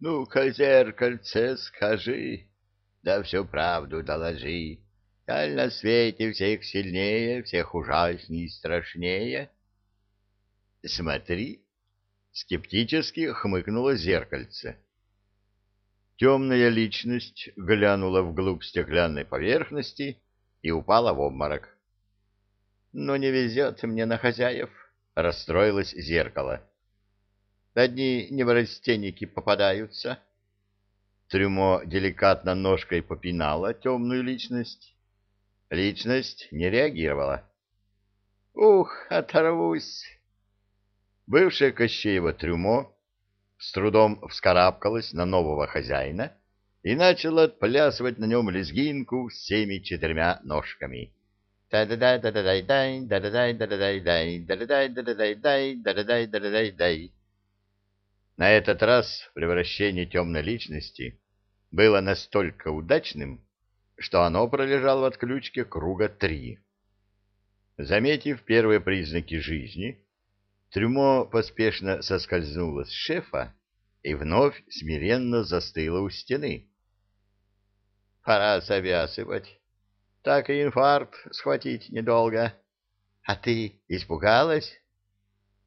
Ну-ка, зеркальце, скажи, да всю правду доложи. Аль на свете всех сильнее, всех ужасней и страшнее? Смотри, скептически хмыкнуло зеркальце. Темная личность глянула вглубь стеклянной поверхности и упала в обморок. — Но не везет мне на хозяев, — расстроилось зеркало. — Одни неврастенники попадаются. Трюмо деликатно ножкой попинала темную личность. Личность не реагировала. — Ух, оторвусь! Бывшее Кощеево трюмо с трудом вскарабкалась на нового хозяина и начала отплясывать на нем лезгинку всеми четырьмя ножками. На этот раз превращение темной личности было настолько удачным, что оно пролежало в отключке круга три. Заметив первые признаки жизни, Трюмо поспешно соскользнуло с шефа и вновь смиренно застыло у стены. «Пора завязывать. Так и инфаркт схватить недолго. А ты испугалась?»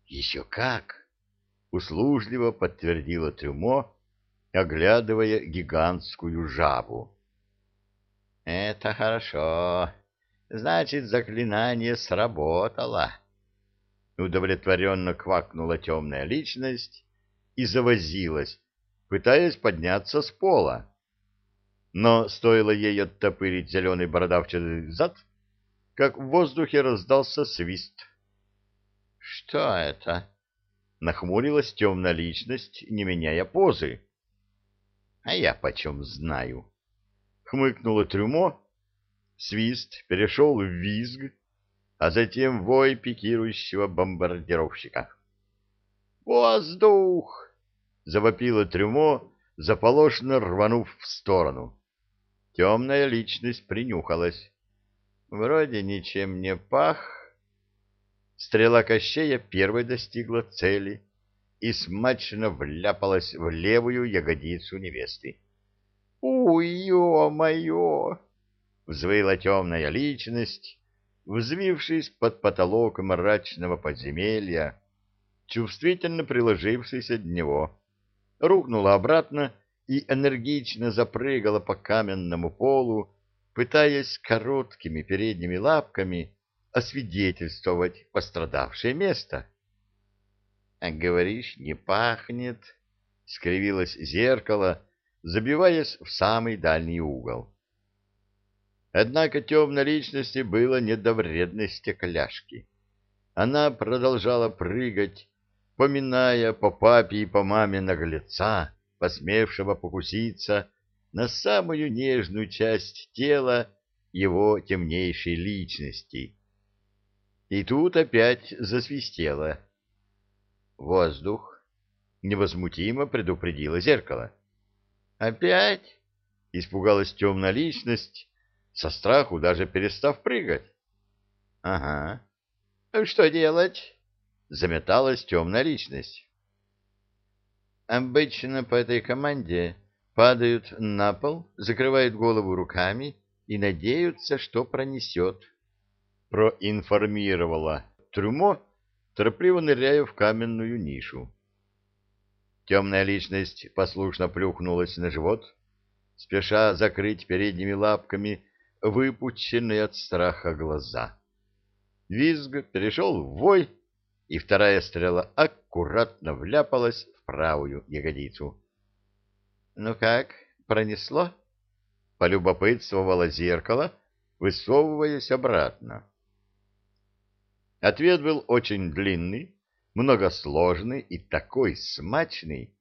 «Еще как!» — услужливо подтвердила Трюмо, оглядывая гигантскую жабу. «Это хорошо. Значит, заклинание сработало». Удовлетворенно квакнула темная личность и завозилась, пытаясь подняться с пола. Но стоило ей оттопырить зеленый бородавчатый зад, как в воздухе раздался свист. — Что это? — нахмурилась темная личность, не меняя позы. — А я почем знаю? — хмыкнула трюмо. Свист перешел в визг, а затем вой пикирующего бомбардировщика. «Воздух!» — завопило трюмо, заполошно рванув в сторону. Темная личность принюхалась. Вроде ничем не пах. Стрела Кощея первой достигла цели и смачно вляпалась в левую ягодицу невесты. «Уй, ё-моё!» — взвыла темная личность, взвившись под потолок мрачного подземелья, чувствительно приложившись от него, рухнула обратно и энергично запрыгала по каменному полу, пытаясь короткими передними лапками освидетельствовать пострадавшее место. — говоришь, не пахнет, — скривилось зеркало, забиваясь в самый дальний угол. Однако темной личности было не до вредной стекляшки. Она продолжала прыгать, поминая по папе и по маме наглеца, посмевшего покуситься на самую нежную часть тела его темнейшей личности. И тут опять засвистело. Воздух невозмутимо предупредило зеркало. «Опять?» — испугалась темная личность, со страху даже перестав прыгать. — Ага. — Что делать? — заметалась темная личность. — Обычно по этой команде падают на пол, закрывают голову руками и надеются, что пронесет. Проинформировала Трюмо, торопливо ныряя в каменную нишу. Темная личность послушно плюхнулась на живот, спеша закрыть передними лапками выпученные от страха глаза. Визг перешел в вой, и вторая стрела аккуратно вляпалась в правую ягодицу. — Ну как, пронесло? — полюбопытствовало зеркало, высовываясь обратно. Ответ был очень длинный, многосложный и такой смачный,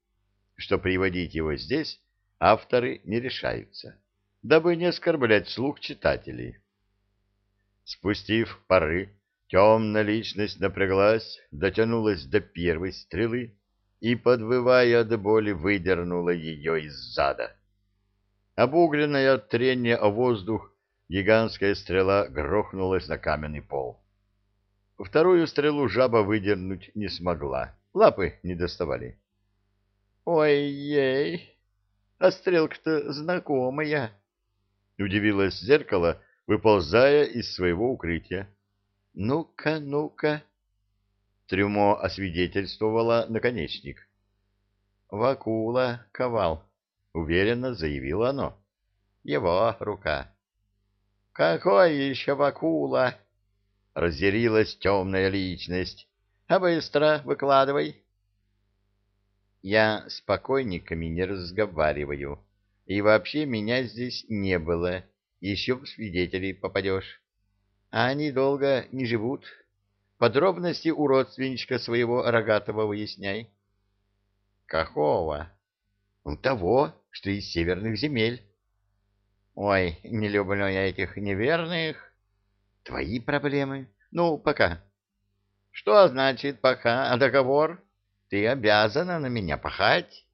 что приводить его здесь авторы не решаются дабы не оскорблять слух читателей. Спустив пары, темная личность напряглась, дотянулась до первой стрелы и, подвывая от боли, выдернула ее из зада. Обугленная от трения о воздух, гигантская стрела грохнулась на каменный пол. Вторую стрелу жаба выдернуть не смогла, лапы не доставали. Ой-ей, а стрелка-то знакомая, — удивилось зеркало, выползая из своего укрытия. — Ну-ка, ну-ка. Трюмо освидетельствовало наконечник. — Вакула ковал, — уверенно заявило оно. — Его рука. — Какой еще Вакула? — разъярилась темная личность. — А быстро выкладывай. Я с покойниками не разговариваю. И вообще меня здесь не было. Еще в свидетелей попадешь. А они долго не живут. Подробности у родственничка своего рогатого выясняй. Какого? Того, что из северных земель. Ой, не люблю я этих неверных. Твои проблемы. Ну, пока. Что значит пока? А договор? Ты обязана на меня пахать.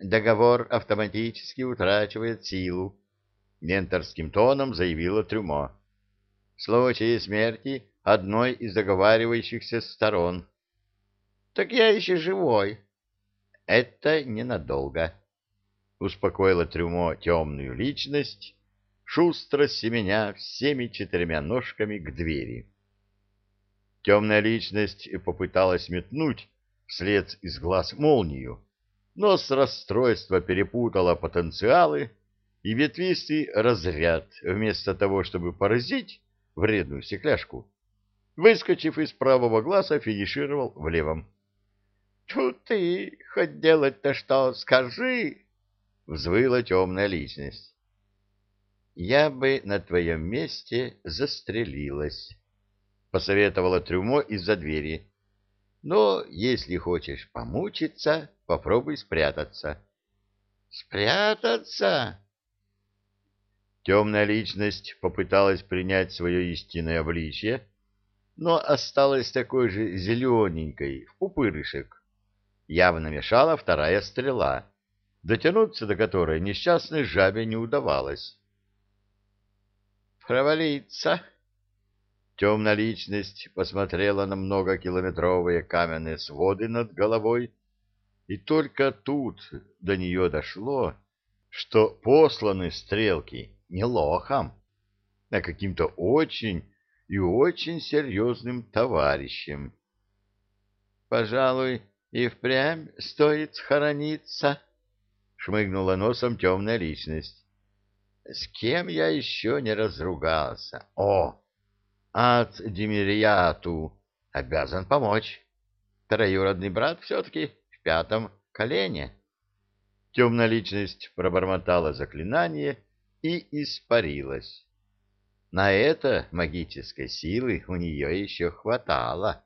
Договор автоматически утрачивает силу, менторским тоном заявила Трюмо. В случае смерти одной из договаривающихся сторон. Так я еще живой. Это ненадолго. Успокоила Трюмо темную личность, шустро семеня всеми четырьмя ножками к двери. Темная личность попыталась метнуть вслед из глаз молнию, но с расстройства перепутала потенциалы, и ветвистый разряд, вместо того, чтобы поразить вредную стекляшку, выскочив из правого глаза, финишировал в левом. — Тут ты, хоть делать-то что, скажи! — взвыла темная личность. — Я бы на твоем месте застрелилась, — посоветовала Трюмо из-за двери. Но если хочешь помучиться, попробуй спрятаться. Спрятаться? Темная личность попыталась принять свое истинное обличье, но осталась такой же зелененькой, в пупырышек. Явно мешала вторая стрела, дотянуться до которой несчастной жабе не удавалось. «Провалиться!» Темная личность посмотрела на многокилометровые каменные своды над головой, и только тут до нее дошло, что посланы стрелки не лохом, а каким-то очень и очень серьезным товарищем. «Пожалуй, и впрямь стоит схорониться», — шмыгнула носом темная личность. «С кем я еще не разругался? О!» Ад Демириату обязан помочь. Троюродный брат все-таки в пятом колене. Темная личность пробормотала заклинание и испарилась. На это магической силы у нее еще хватало.